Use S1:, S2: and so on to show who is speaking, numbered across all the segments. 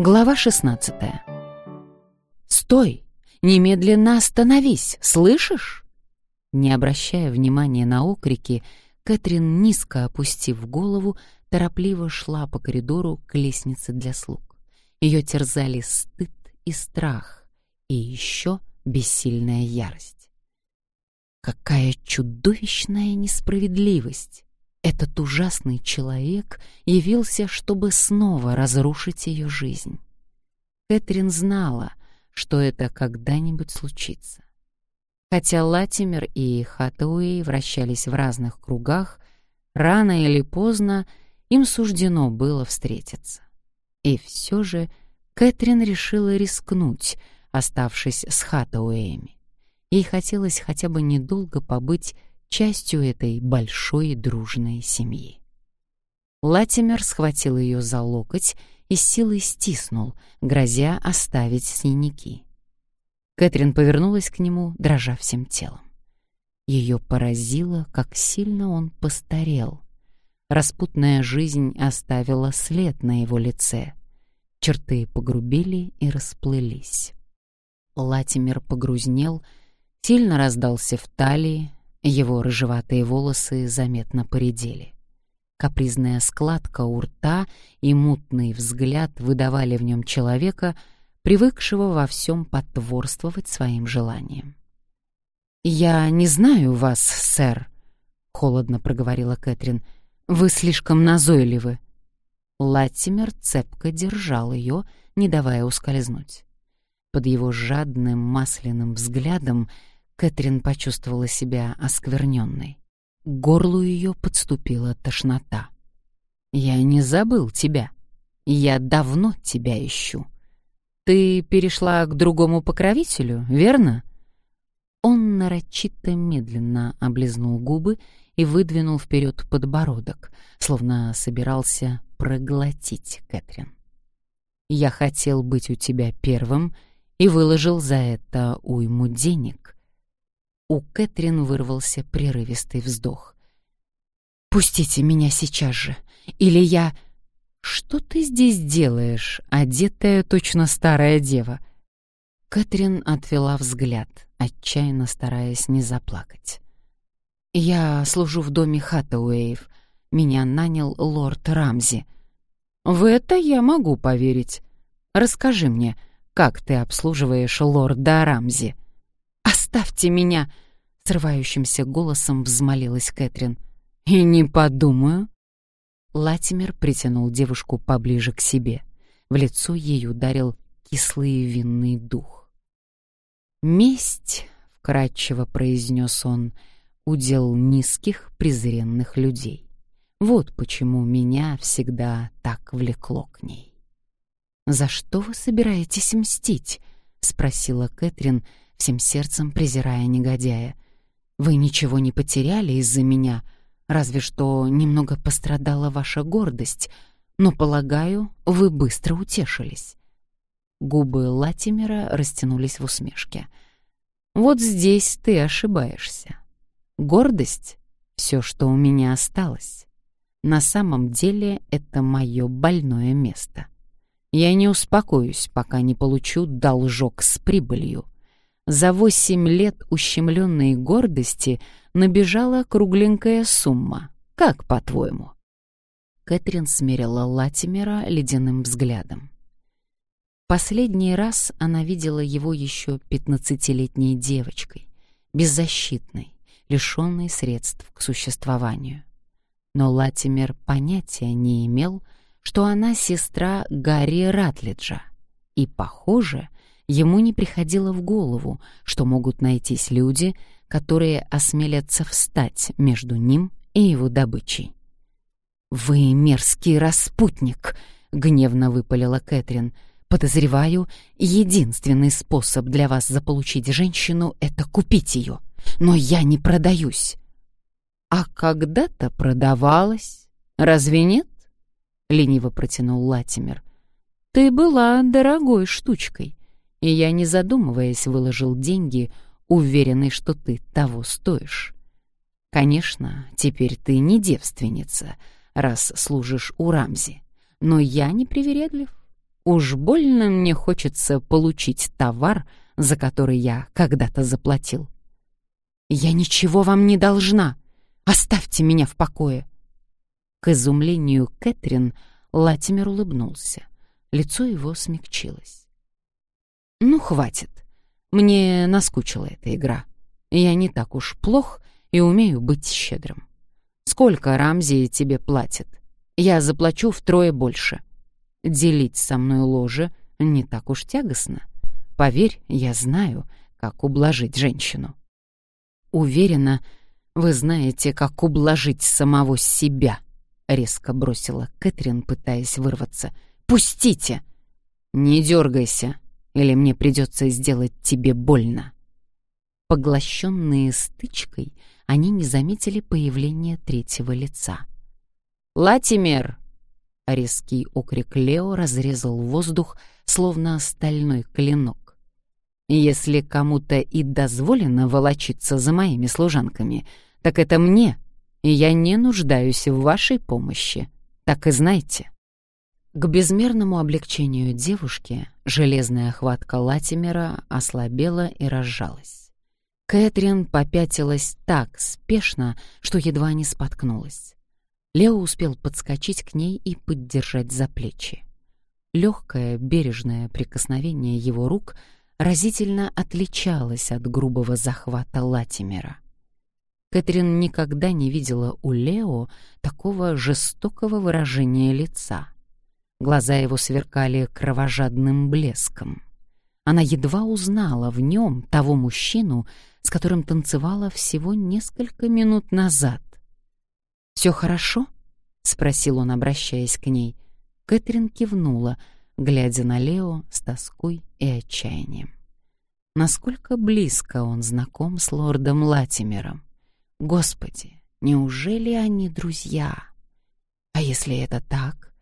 S1: Глава 16 «Стой! Немедленно остановись! Слышишь?» Не обращая внимания на окрики, Кэтрин, низко опустив голову, торопливо шла по коридору к лестнице для слуг. Ее терзали стыд и страх, и еще бессильная ярость. Какая чудовищная несправедливость! Этот ужасный человек явился, чтобы снова разрушить ее жизнь. Кэтрин знала, что это когда-нибудь случится. Хотя Латимер и Хатауэй вращались в разных кругах, рано или поздно им суждено было встретиться. И все же Кэтрин решила рискнуть, оставшись с Хатауэями. Ей хотелось хотя бы недолго побыть частью этой большой дружной семьи. Латимер схватил ее за локоть и с силой стиснул, грозя оставить синяки. Кэтрин повернулась к нему, дрожа всем телом. Ее поразило, как сильно он постарел. Распутная жизнь оставила след на его лице. Черты погрубели и расплылись. Латимер погрузнел, сильно раздался в талии, его рыжеватые волосы заметно поредели. Капризная складка у рта и мутный взгляд выдавали в нем человека, привыкшего во всем потворствовать своим желаниям. «Я не знаю вас, сэр», — холодно проговорила Кэтрин. «Вы слишком назойливы». Латимер цепко держал ее, не давая ускользнуть. Под его жадным масляным взглядом Кэтрин почувствовала себя оскверненной. К горлу ее подступила тошнота. «Я не забыл тебя. Я давно тебя ищу. Ты перешла к другому покровителю, верно?» Он нарочито медленно облизнул губы и выдвинул вперед подбородок, словно собирался проглотить Кэтрин. «Я хотел быть у тебя первым и выложил за это уйму денег. У Кэтрин вырвался прерывистый вздох. «Пустите меня сейчас же, или я...» «Что ты здесь делаешь, одетая точно старая дева?» Кэтрин отвела взгляд, отчаянно стараясь не заплакать. «Я служу в доме Хаттауэев. Меня нанял лорд Рамзи». «В это я могу поверить. Расскажи мне, как ты обслуживаешь лорда Рамзи?» «Оставьте меня!» — срывающимся голосом взмолилась Кэтрин. «И не подумаю». Латимер притянул девушку поближе к себе. В лицо ей ударил кислый винный дух. «Месть», — вкратчиво произнес он, — «удел низких презренных людей. Вот почему меня всегда так влекло к ней». «За что вы собираетесь мстить?» — спросила Кэтрин, — всем сердцем презирая негодяя. «Вы ничего не потеряли из-за меня, разве что немного пострадала ваша гордость, но, полагаю, вы быстро утешились». Губы Латимера растянулись в усмешке. «Вот здесь ты ошибаешься. Гордость — все, что у меня осталось. На самом деле это мое больное место. Я не успокоюсь, пока не получу должок с прибылью» За восемь лет ущемленной гордости набежала кругленькая сумма. Как, по-твоему?» Кэтрин смерила Латимера ледяным взглядом. Последний раз она видела его еще пятнадцатилетней девочкой, беззащитной, лишенной средств к существованию. Но Латимер понятия не имел, что она сестра Гарри Ратлиджа, и, похоже, ему не приходило в голову, что могут найтись люди, которые осмелятся встать между ним и его добычей. «Вы мерзкий распутник!» — гневно выпалила Кэтрин. «Подозреваю, единственный способ для вас заполучить женщину — это купить ее. Но я не продаюсь». «А когда-то продавалась. Разве нет?» — лениво протянул Латимер. «Ты была дорогой штучкой и я, не задумываясь, выложил деньги, уверенный, что ты того стоишь. Конечно, теперь ты не девственница, раз служишь у Рамзи, но я не привередлив. Уж больно мне хочется получить товар, за который я когда-то заплатил. Я ничего вам не должна. Оставьте меня в покое. К изумлению Кэтрин Латимер улыбнулся. Лицо его смягчилось. «Ну, хватит. Мне наскучила эта игра. Я не так уж плох и умею быть щедрым. Сколько Рамзи тебе платит? Я заплачу втрое больше. Делить со мной ложе не так уж тягостно. Поверь, я знаю, как ублажить женщину. Уверена, вы знаете, как ублажить самого себя, резко бросила Кэтрин, пытаясь вырваться. Пустите! Не дергайся, или мне придется сделать тебе больно. Поглощенные стычкой, они не заметили появления третьего лица. «Латимер!» Резкий окрик Лео разрезал воздух, словно стальной клинок. «Если кому-то и дозволено волочиться за моими служанками, так это мне, и я не нуждаюсь в вашей помощи. Так и знайте». К безмерному облегчению девушки железная хватка Латимера ослабела и разжалась. Кэтрин попятилась так спешно, что едва не споткнулась. Лео успел подскочить к ней и поддержать за плечи. Легкое, бережное прикосновение его рук разительно отличалось от грубого захвата Латимера. Кэтрин никогда не видела у Лео такого жестокого выражения лица. Глаза его сверкали кровожадным блеском. Она едва узнала в нем того мужчину, с которым танцевала всего несколько минут назад. «Все хорошо?» — спросил он, обращаясь к ней. Кэтрин кивнула, глядя на Лео с тоской и отчаянием. Насколько близко он знаком с лордом Латимером. Господи, неужели они друзья? А если это так?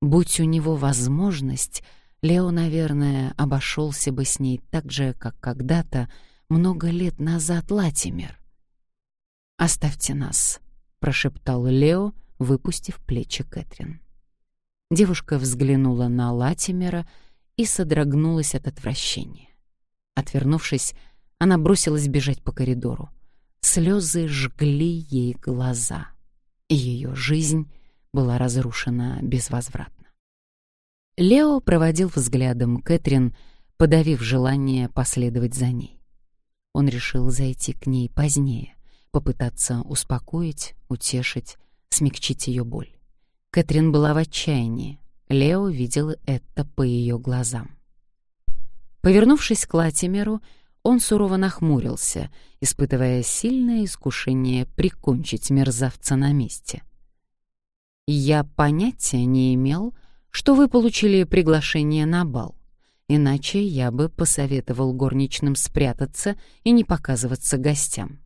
S1: Будь у него возможность, Лео, наверное, обошелся бы с ней так же, как когда-то, много лет назад Латимер. «Оставьте нас», — прошептал Лео, выпустив плечи Кэтрин. Девушка взглянула на Латимера и содрогнулась от отвращения. Отвернувшись, она бросилась бежать по коридору. Слезы жгли ей глаза, ее жизнь была разрушена безвозвратно. Лео проводил взглядом Кэтрин, подавив желание последовать за ней. Он решил зайти к ней позднее, попытаться успокоить, утешить, смягчить ее боль. Кэтрин была в отчаянии. Лео видел это по ее глазам. Повернувшись к Латимеру, он сурово нахмурился, испытывая сильное искушение прикончить мерзавца на месте. «Я понятия не имел, что вы получили приглашение на бал, иначе я бы посоветовал горничным спрятаться и не показываться гостям.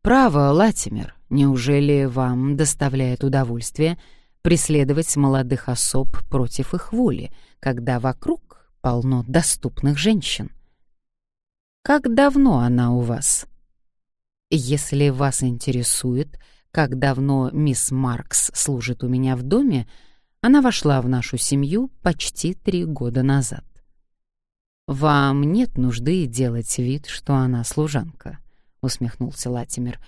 S1: «Право, Латимер, неужели вам доставляет удовольствие преследовать молодых особ против их воли, когда вокруг полно доступных женщин? Как давно она у вас? Если вас интересует, как давно мисс Маркс служит у меня в доме, она вошла в нашу семью почти три года назад. Вам нет нужды делать вид, что она служанка усмехнулся Латимер.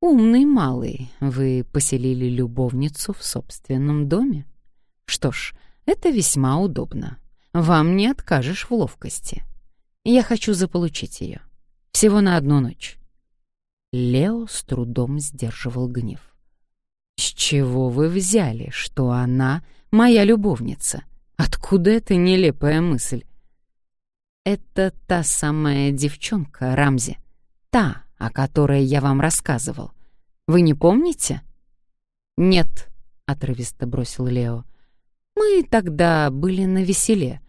S1: Умный малый, вы поселили любовницу в собственном доме. Что ж, это весьма удобно. Вам не откажешь в ловкости. Я хочу заполучить ее. Всего на одну ночь. Лео с трудом сдерживал гнев. С чего вы взяли, что она моя любовница? Откуда эта нелепая мысль? Это та самая девчонка Рамзи, та, о которой я вам рассказывал. Вы не помните? Нет, отрывисто бросил Лео. Мы тогда были на веселе,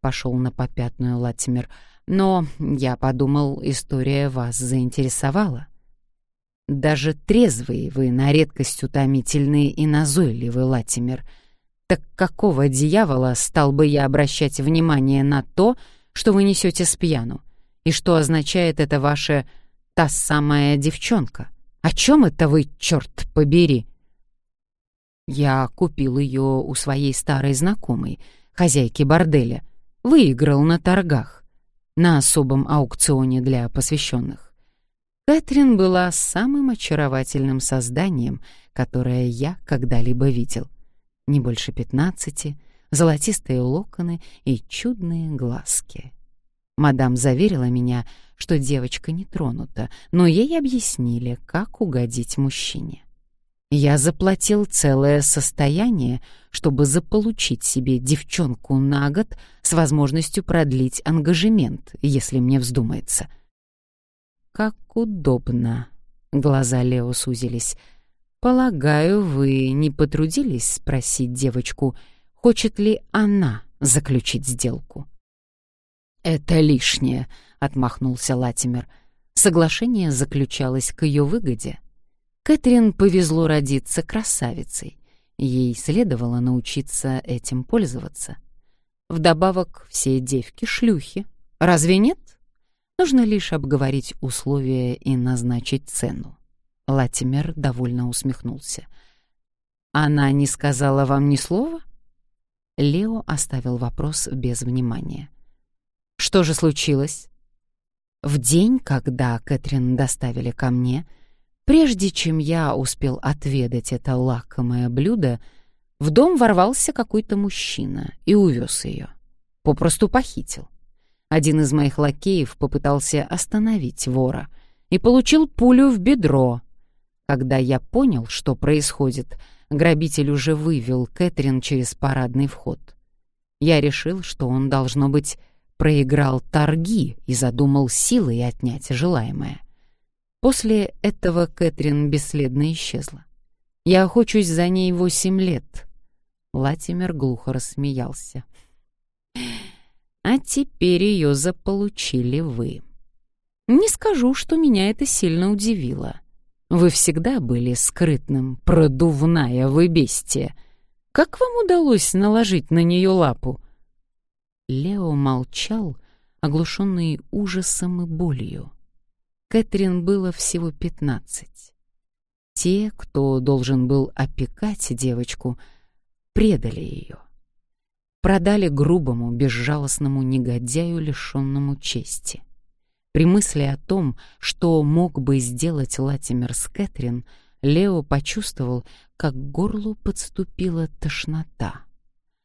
S1: пошел на попятную Латимер. Но я подумал, история вас заинтересовала. Даже трезвый вы на редкость утомительный и назойливый, Латимер. Так какого дьявола стал бы я обращать внимание на то, что вы несете с пьяну? И что означает это ваше «та самая девчонка»? О чем это вы, черт побери? Я купил ее у своей старой знакомой, хозяйки борделя, выиграл на торгах, на особом аукционе для посвященных. Кэтрин была самым очаровательным созданием, которое я когда-либо видел. Не больше пятнадцати, золотистые локоны и чудные глазки. Мадам заверила меня, что девочка не тронута, но ей объяснили, как угодить мужчине. Я заплатил целое состояние, чтобы заполучить себе девчонку на год с возможностью продлить ангажемент, если мне вздумается. Как удобно. Глаза Лео сузились. Полагаю, вы не потрудились спросить девочку, хочет ли она заключить сделку? «Это лишнее», — отмахнулся Латимер. Соглашение заключалось к ее выгоде. Кэтрин повезло родиться красавицей. Ей следовало научиться этим пользоваться. Вдобавок, все девки — шлюхи. Разве нет? Нужно лишь обговорить условия и назначить цену. Латимер довольно усмехнулся. «Она не сказала вам ни слова?» Лео оставил вопрос без внимания. Что же случилось? В день, когда Кэтрин доставили ко мне, прежде чем я успел отведать это лакомое блюдо, в дом ворвался какой-то мужчина и увез ее. Попросту похитил. Один из моих лакеев попытался остановить вора и получил пулю в бедро. Когда я понял, что происходит, грабитель уже вывел Кэтрин через парадный вход. Я решил, что он, должно быть, проиграл торги и задумал силой отнять желаемое. После этого Кэтрин бесследно исчезла. Я охочусь за ней восемь лет. Латимер глухо рассмеялся. А теперь ее заполучили вы. Не скажу, что меня это сильно удивило. Вы всегда были скрытным, продувная вы бестия. Как вам удалось наложить на нее лапу? Лео молчал, оглушенный ужасом и болью. Кэтрин было всего пятнадцать. Те, кто должен был опекать девочку, предали ее. Продали грубому, безжалостному негодяю, лишенному чести. При мысли о том, что мог бы сделать Латимер с Кэтрин, Лео почувствовал, как к горлу подступила тошнота.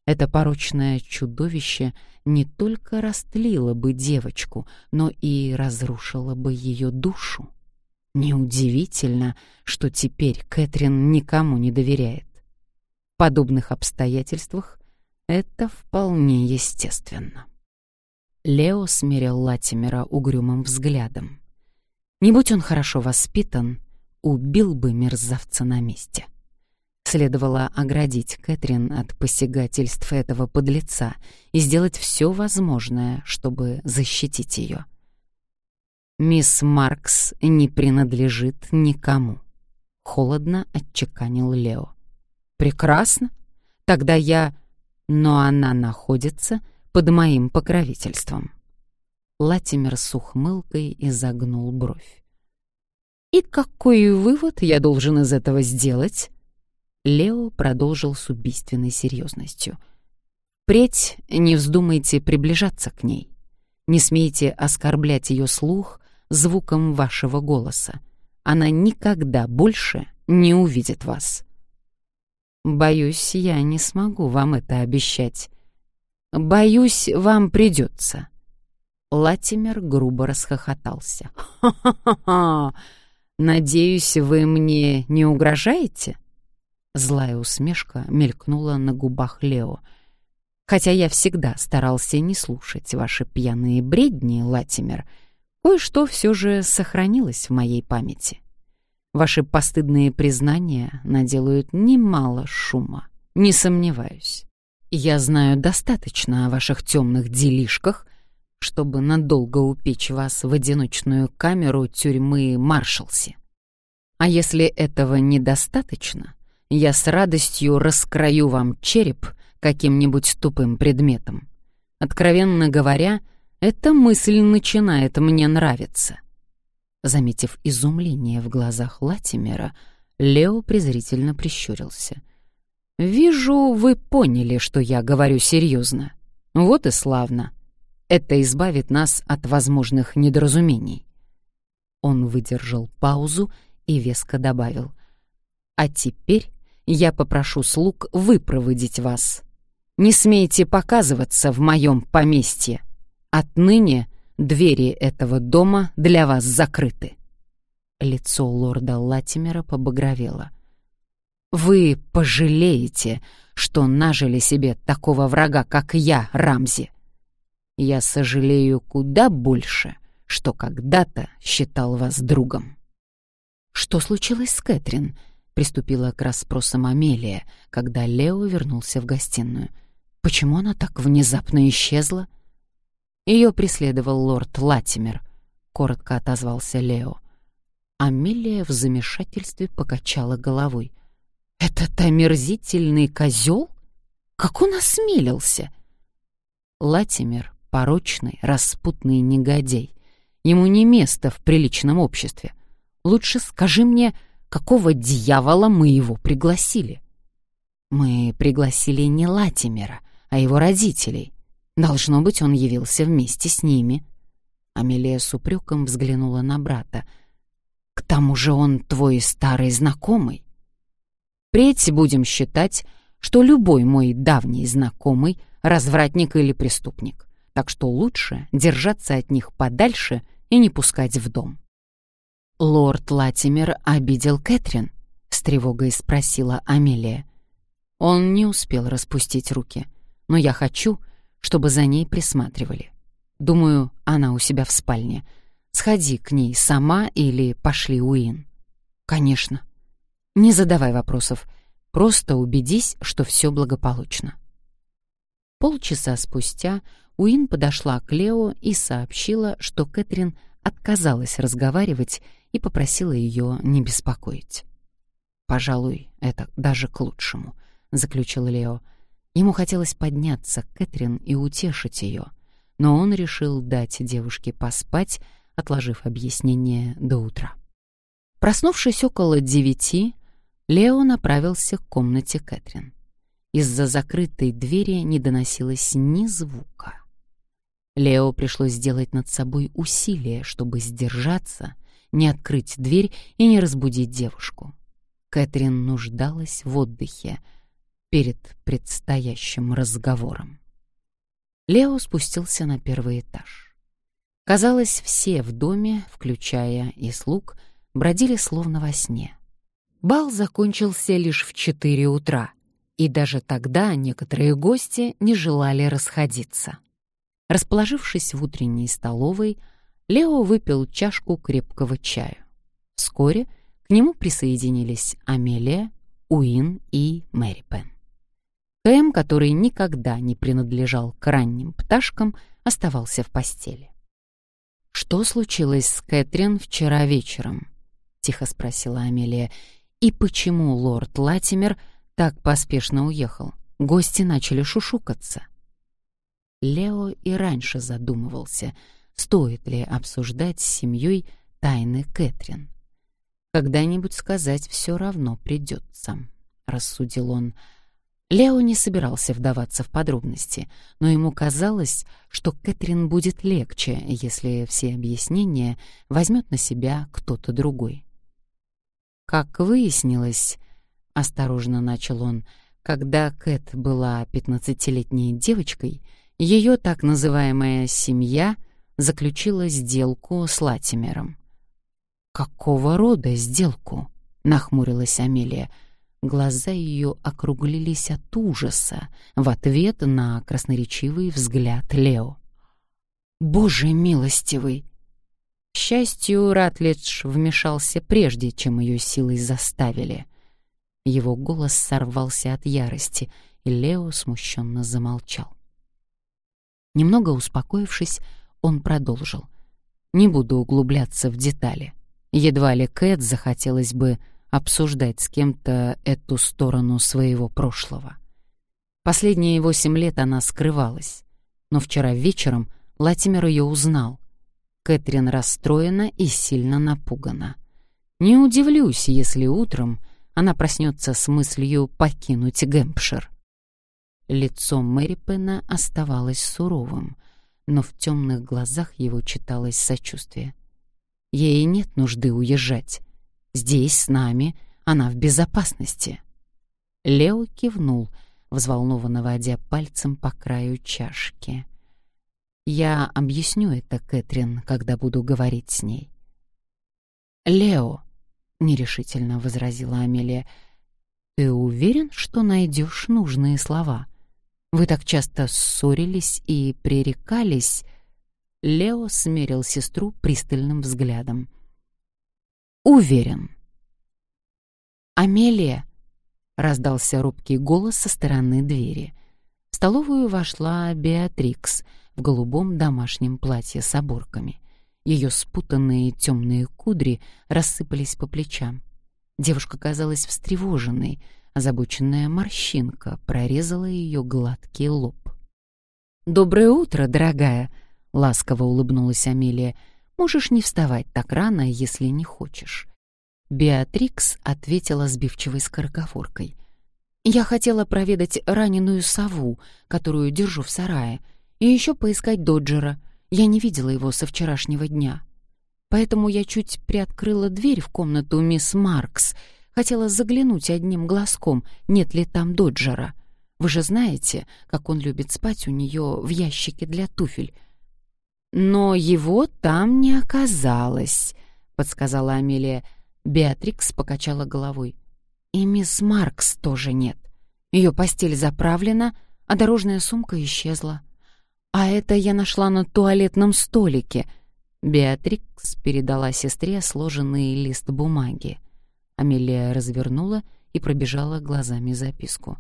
S1: Это порочное чудовище не только растлило бы девочку, но и разрушило бы ее душу. Неудивительно, что теперь Кэтрин никому не доверяет. В подобных обстоятельствах это вполне естественно. Лео смирил Латимера угрюмым взглядом. Не будь он хорошо воспитан, убил бы мерзавца на месте. Следовало оградить Кэтрин от посягательств этого подлеца и сделать все возможное, чтобы защитить ее. «Мисс Маркс не принадлежит никому», — холодно отчеканил Лео. «Прекрасно. Тогда я...» «Но она находится под моим покровительством». Латимер с ухмылкой изогнул бровь. «И какой вывод я должен из этого сделать?» Лео продолжил с убийственной серьезностью. «Впредь не вздумайте приближаться к ней. Не смейте оскорблять ее слух звуком вашего голоса. Она никогда больше не увидит вас». «Боюсь, я не смогу вам это обещать. Боюсь, вам придется». Латимер грубо расхохотался. «Ха-ха-ха! Надеюсь, вы мне не угрожаете?» Злая усмешка мелькнула на губах Лео. Хотя я всегда старался не слушать ваши пьяные бредни, Латимер, кое-что все же сохранилось в моей памяти. Ваши постыдные признания наделают немало шума, не сомневаюсь. Я знаю достаточно о ваших темных делишках, чтобы надолго упечь вас в одиночную камеру тюрьмы Маршалси. А если этого недостаточно, я с радостью раскрою вам череп каким-нибудь тупым предметом. Откровенно говоря, эта мысль начинает мне нравиться. Заметив изумление в глазах Латимера, Лео презрительно прищурился. «Вижу, вы поняли, что я говорю серьезно. Вот и славно. Это избавит нас от возможных недоразумений». Он выдержал паузу и веско добавил. «А теперь я попрошу слуг выпроводить вас. Не смейте показываться в моем поместье. Отныне двери этого дома для вас закрыты». Лицо лорда Латимера побагровело. «Вы пожалеете, что нажили себе такого врага, как я, Рамзи. Я сожалею куда больше, что когда-то считал вас другом». «Что случилось с Кэтрин?» — приступила к расспросам Амелия, когда Лео вернулся в гостиную. «Почему она так внезапно исчезла?» Ее преследовал лорд Латимер, — коротко отозвался Лео. Амелия в замешательстве покачала головой. «Этот омерзительный козел? Как он осмелился?» Латимер — порочный, распутный негодяй. Ему не место в приличном обществе. Лучше скажи мне, какого дьявола мы его пригласили? Мы пригласили не Латимера, а его родителей. Должно быть, он явился вместе с ними. Амелия с упреком взглянула на брата — к тому же он твой старый знакомый. Впредь будем считать, что любой мой давний знакомый — развратник или преступник, так что лучше держаться от них подальше и не пускать в дом. «Лорд Латимер обидел Кэтрин?» — с тревогой спросила Амелия. Он не успел распустить руки, но я хочу, чтобы за ней присматривали. Думаю, она у себя в спальне — Сходи к ней сама или пошли Уин. Конечно. Не задавай вопросов. Просто убедись, что все благополучно. Полчаса спустя Уин подошла к Лео и сообщила, что Кэтрин отказалась разговаривать и попросила ее не беспокоить. «Пожалуй, это даже к лучшему», — заключил Лео. Ему хотелось подняться к Кэтрин и утешить ее, но он решил дать девушке поспать, отложив объяснение до утра. Проснувшись около девяти, Лео направился к комнате Кэтрин. Из-за закрытой двери не доносилось ни звука. Лео пришлось сделать над собой усилие, чтобы сдержаться, не открыть дверь и не разбудить девушку. Кэтрин нуждалась в отдыхе перед предстоящим разговором. Лео спустился на первый этаж. Казалось, все в доме, включая и слуг, бродили словно во сне. Бал закончился лишь в четыре утра, и даже тогда некоторые гости не желали расходиться. Расположившись в утренней столовой, Лео выпил чашку крепкого чая. Вскоре к нему присоединились Амелия, Уин и Мэри Пен. Кэм, который никогда не принадлежал к ранним пташкам, оставался в постели. «Что случилось с Кэтрин вчера вечером?» — тихо спросила Амелия. «И почему лорд Латимер так поспешно уехал? Гости начали шушукаться». Лео и раньше задумывался, стоит ли обсуждать с семьей тайны Кэтрин. «Когда-нибудь сказать все равно придется», — рассудил он, — Лео не собирался вдаваться в подробности, но ему казалось, что Кэтрин будет легче, если все объяснения возьмет на себя кто-то другой. Как выяснилось, осторожно начал он, когда Кэт была пятнадцатилетней девочкой, ее так называемая семья заключила сделку с Латимером. «Какого рода сделку?» — нахмурилась Амелия — Глаза ее округлились от ужаса в ответ на красноречивый взгляд Лео. «Боже милостивый!» К счастью, Ратлидж вмешался прежде, чем ее силой заставили. Его голос сорвался от ярости, и Лео смущенно замолчал. Немного успокоившись, он продолжил. «Не буду углубляться в детали. Едва ли Кэт захотелось бы обсуждать с кем-то эту сторону своего прошлого. Последние восемь лет она скрывалась, но вчера вечером Латимер ее узнал. Кэтрин расстроена и сильно напугана. Не удивлюсь, если утром она проснется с мыслью покинуть Гэмпшир. Лицо Мэри Пена оставалось суровым, но в темных глазах его читалось сочувствие. Ей нет нужды уезжать. Здесь, с нами, она в безопасности. Лео кивнул, взволнованно водя пальцем по краю чашки. «Я объясню это, Кэтрин, когда буду говорить с ней». «Лео», — нерешительно возразила Амелия, — «ты уверен, что найдешь нужные слова? Вы так часто ссорились и пререкались». Лео смерил сестру пристальным взглядом. «Уверен». «Амелия», — раздался робкий голос со стороны двери. В столовую вошла Беатрикс в голубом домашнем платье с оборками. Ее спутанные темные кудри рассыпались по плечам. Девушка казалась встревоженной, озабоченная морщинка прорезала ее гладкий лоб. «Доброе утро, дорогая!» — ласково улыбнулась Амелия. «Можешь не вставать так рано, если не хочешь». Беатрикс ответила сбивчивой скороговоркой. «Я хотела проведать раненую сову, которую держу в сарае, и еще поискать Доджера. Я не видела его со вчерашнего дня. Поэтому я чуть приоткрыла дверь в комнату мисс Маркс, хотела заглянуть одним глазком, нет ли там Доджера. Вы же знаете, как он любит спать у нее в ящике для туфель. Но его там не оказалось, подсказала Амелия. Беатрикс покачала головой. И мисс Маркс тоже нет. Ее постель заправлена, а дорожная сумка исчезла. А это я нашла на туалетном столике. Беатрикс передала сестре сложенный лист бумаги. Амелия развернула и пробежала глазами записку.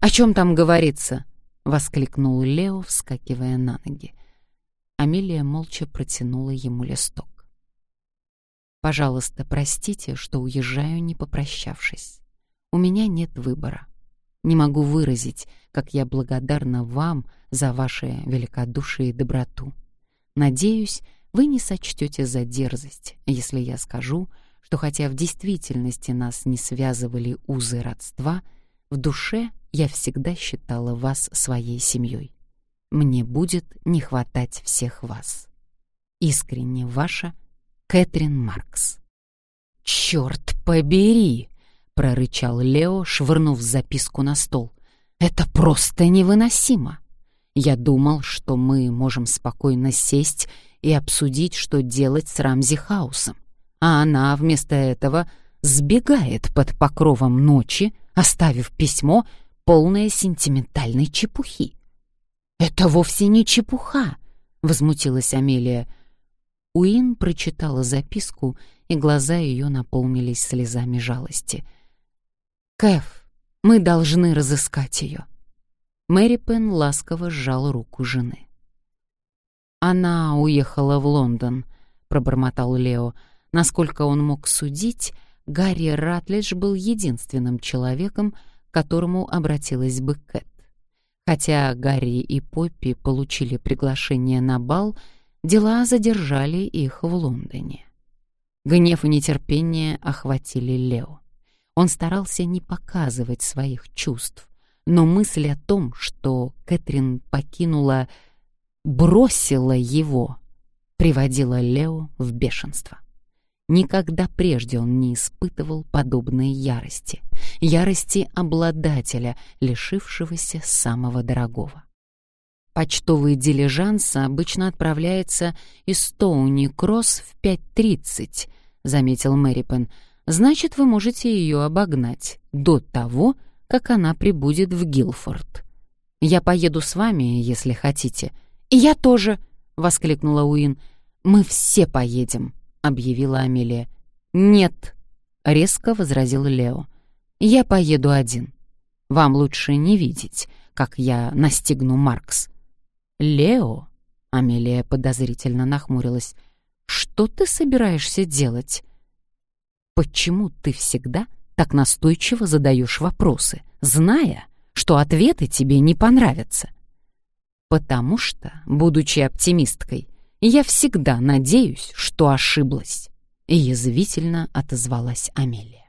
S1: «О чем там говорится?» — воскликнул Лео, вскакивая на ноги. Амелия молча протянула ему листок. Пожалуйста, простите, что уезжаю, не попрощавшись. У меня нет выбора. Не могу выразить, как я благодарна вам за ваше великодушие и доброту. Надеюсь, вы не сочтете за дерзость, если я скажу, что хотя в действительности нас не связывали узы родства, в душе я всегда считала вас своей семьей. Мне будет не хватать всех вас. Искренне ваша Кэтрин Маркс. «Черт побери!» — прорычал Лео, швырнув записку на стол. «Это просто невыносимо! Я думал, что мы можем спокойно сесть и обсудить, что делать с Рамзи Хаусом, а она вместо этого сбегает под покровом ночи, оставив письмо, полное сентиментальной чепухи. «Это вовсе не чепуха!» — возмутилась Амелия — Уин прочитала записку, и глаза ее наполнились слезами жалости. «Кэф, мы должны разыскать ее». Мэри Пен ласково сжал руку жены. «Она уехала в Лондон», — пробормотал Лео. Насколько он мог судить, Гарри Ратлидж был единственным человеком, к которому обратилась бы Кэт. Хотя Гарри и Поппи получили приглашение на бал — Дела задержали их в Лондоне. Гнев и нетерпение охватили Лео. Он старался не показывать своих чувств, но мысль о том, что Кэтрин покинула, бросила его, приводила Лео в бешенство. Никогда прежде он не испытывал подобной ярости, ярости обладателя, лишившегося самого дорогого. Почтовый дилижанс обычно отправляется из Стоуни-Кросс в 5.30, заметил Мэрипен. Значит, вы можете ее обогнать до того, как она прибудет в Гилфорд. Я поеду с вами, если хотите. И я тоже, воскликнула Уин. Мы все поедем, объявила Амелия. Нет, резко возразил Лео. Я поеду один. Вам лучше не видеть, как я настигну Маркс. «Лео?» — Амелия подозрительно нахмурилась. «Что ты собираешься делать?» «Почему ты всегда так настойчиво задаешь вопросы, зная, что ответы тебе не понравятся?» «Потому что, будучи оптимисткой, я всегда надеюсь, что ошиблась», — язвительно отозвалась Амелия.